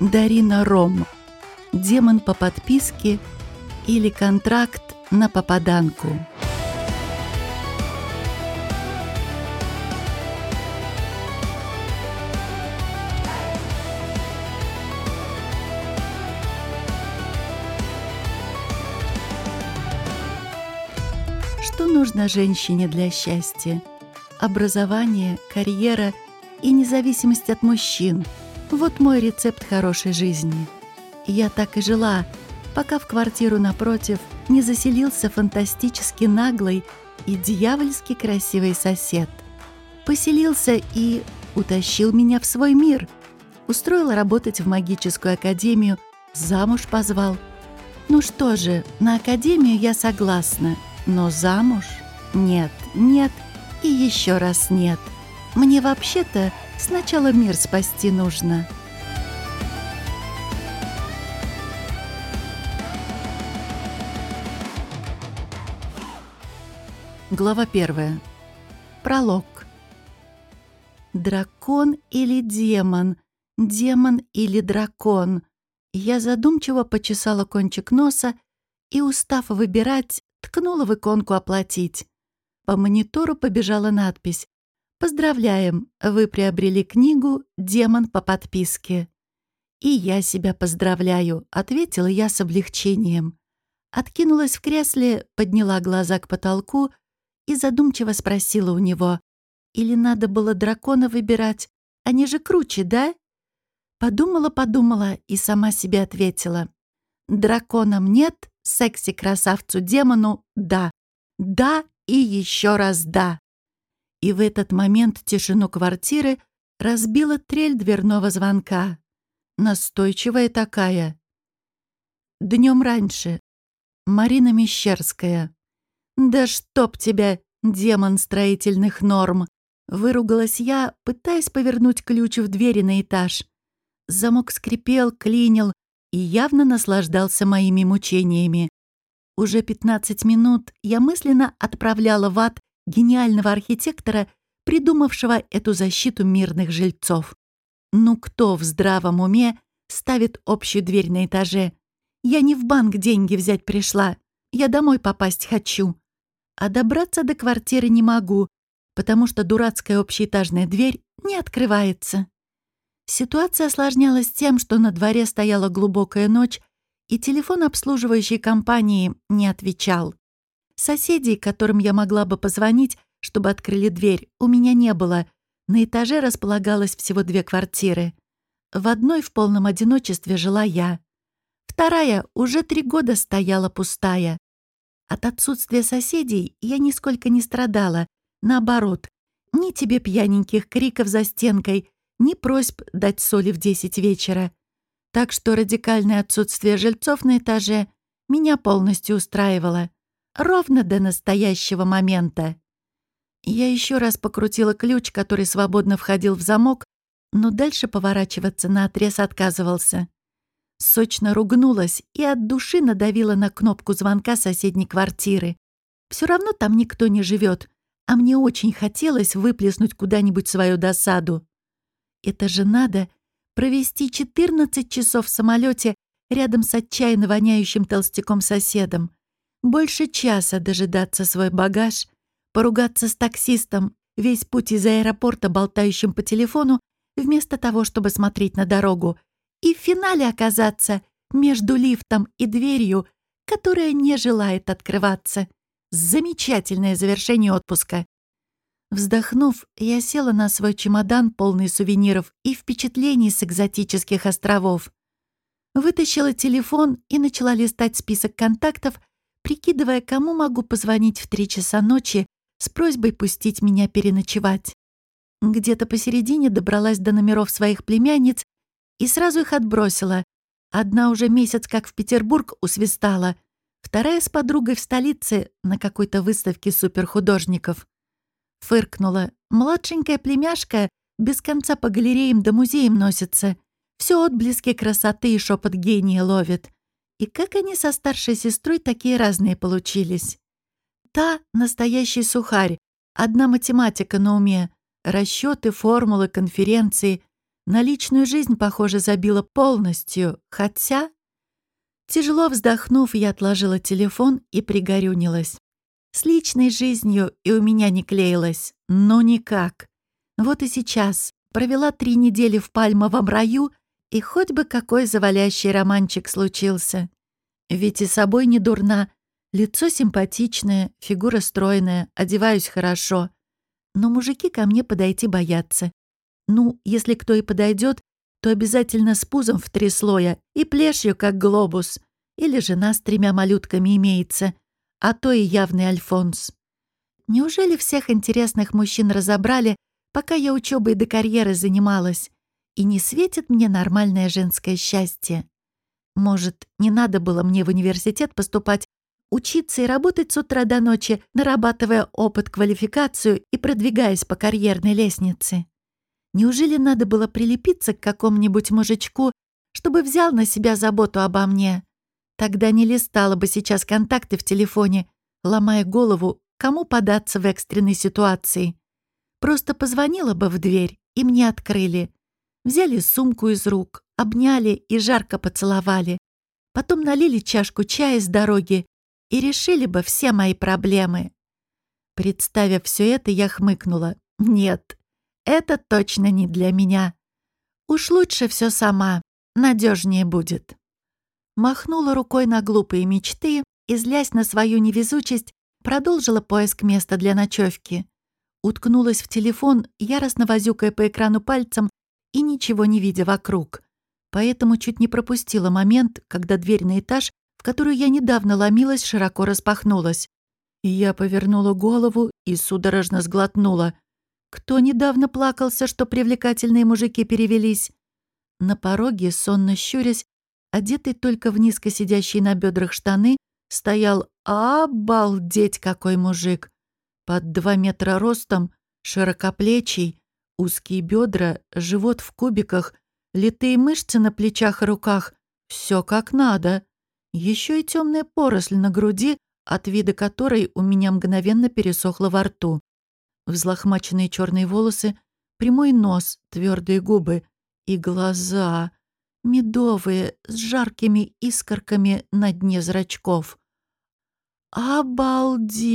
Дарина Ром. Демон по подписке или контракт на попаданку. Что нужно женщине для счастья? Образование, карьера и независимость от мужчин. Вот мой рецепт хорошей жизни. Я так и жила, пока в квартиру напротив не заселился фантастически наглый и дьявольски красивый сосед. Поселился и утащил меня в свой мир. Устроил работать в магическую академию, замуж позвал. Ну что же, на академию я согласна, но замуж? Нет, нет и еще раз нет. Мне вообще-то сначала мир спасти нужно. Глава первая. Пролог. Дракон или демон? Демон или дракон? Я задумчиво почесала кончик носа и, устав выбирать, ткнула в иконку «Оплатить». По монитору побежала надпись «Поздравляем, вы приобрели книгу «Демон по подписке». «И я себя поздравляю», — ответила я с облегчением. Откинулась в кресле, подняла глаза к потолку — и задумчиво спросила у него, «Или надо было дракона выбирать? Они же круче, да?» Подумала-подумала и сама себе ответила. «Драконам нет, секси-красавцу-демону — да. Да и еще раз да». И в этот момент тишину квартиры разбила трель дверного звонка. Настойчивая такая. Днем раньше. Марина Мещерская. «Да чтоб тебя, демон строительных норм!» Выругалась я, пытаясь повернуть ключ в двери на этаж. Замок скрипел, клинил и явно наслаждался моими мучениями. Уже 15 минут я мысленно отправляла в ад гениального архитектора, придумавшего эту защиту мирных жильцов. Ну кто в здравом уме ставит общую дверь на этаже? Я не в банк деньги взять пришла. Я домой попасть хочу а добраться до квартиры не могу, потому что дурацкая общеэтажная дверь не открывается. Ситуация осложнялась тем, что на дворе стояла глубокая ночь, и телефон обслуживающей компании не отвечал. Соседей, которым я могла бы позвонить, чтобы открыли дверь, у меня не было. На этаже располагалось всего две квартиры. В одной в полном одиночестве жила я. Вторая уже три года стояла пустая. От отсутствия соседей я нисколько не страдала. Наоборот, ни тебе пьяненьких криков за стенкой, ни просьб дать соли в десять вечера. Так что радикальное отсутствие жильцов на этаже меня полностью устраивало. Ровно до настоящего момента. Я еще раз покрутила ключ, который свободно входил в замок, но дальше поворачиваться на отрез отказывался. Сочно ругнулась и от души надавила на кнопку звонка соседней квартиры. Все равно там никто не живет, а мне очень хотелось выплеснуть куда-нибудь свою досаду. Это же надо провести 14 часов в самолете рядом с отчаянно воняющим толстяком-соседом, больше часа дожидаться свой багаж, поругаться с таксистом, весь путь из аэропорта болтающим по телефону, вместо того, чтобы смотреть на дорогу, и в финале оказаться между лифтом и дверью, которая не желает открываться. Замечательное завершение отпуска. Вздохнув, я села на свой чемодан, полный сувениров и впечатлений с экзотических островов. Вытащила телефон и начала листать список контактов, прикидывая, кому могу позвонить в три часа ночи с просьбой пустить меня переночевать. Где-то посередине добралась до номеров своих племянниц и сразу их отбросила. Одна уже месяц как в Петербург усвистала, вторая с подругой в столице на какой-то выставке суперхудожников. Фыркнула. Младшенькая племяшка без конца по галереям да музеям носится. Все отблески красоты и шепот гения ловит. И как они со старшей сестрой такие разные получились? Та — настоящий сухарь, одна математика на уме, расчеты, формулы, конференции. На личную жизнь, похоже, забила полностью, хотя... Тяжело вздохнув, я отложила телефон и пригорюнилась. С личной жизнью и у меня не клеилось, но никак. Вот и сейчас провела три недели в пальмовом раю, и хоть бы какой завалящий романчик случился. Ведь и собой не дурна, лицо симпатичное, фигура стройная, одеваюсь хорошо. Но мужики ко мне подойти боятся. Ну, если кто и подойдет, то обязательно с пузом в три слоя и плешью, как глобус. Или жена с тремя малютками имеется, а то и явный Альфонс. Неужели всех интересных мужчин разобрали, пока я учебой до карьеры занималась, и не светит мне нормальное женское счастье? Может, не надо было мне в университет поступать, учиться и работать с утра до ночи, нарабатывая опыт, квалификацию и продвигаясь по карьерной лестнице? Неужели надо было прилепиться к какому-нибудь мужичку, чтобы взял на себя заботу обо мне? Тогда не листала бы сейчас контакты в телефоне, ломая голову, кому податься в экстренной ситуации. Просто позвонила бы в дверь, и мне открыли. Взяли сумку из рук, обняли и жарко поцеловали. Потом налили чашку чая с дороги и решили бы все мои проблемы. Представив все это, я хмыкнула. Нет, это точно не для меня. Уж лучше все сама, надежнее будет. Махнула рукой на глупые мечты и, злясь на свою невезучесть, продолжила поиск места для ночевки. Уткнулась в телефон, яростно возюкая по экрану пальцем и ничего не видя вокруг. Поэтому чуть не пропустила момент, когда дверь на этаж, в которую я недавно ломилась, широко распахнулась. Я повернула голову и судорожно сглотнула — кто недавно плакался, что привлекательные мужики перевелись? На пороге, сонно щурясь, одетый только в низко сидящие на бедрах штаны, стоял «Обалдеть, какой мужик!» Под два метра ростом, широкоплечий, узкие бедра, живот в кубиках, литые мышцы на плечах и руках. Все как надо. Еще и темная поросль на груди, от вида которой у меня мгновенно пересохло во рту взлохмаченные черные волосы, прямой нос, твердые губы и глаза, медовые, с жаркими искорками на дне зрачков. «Обалдеть!»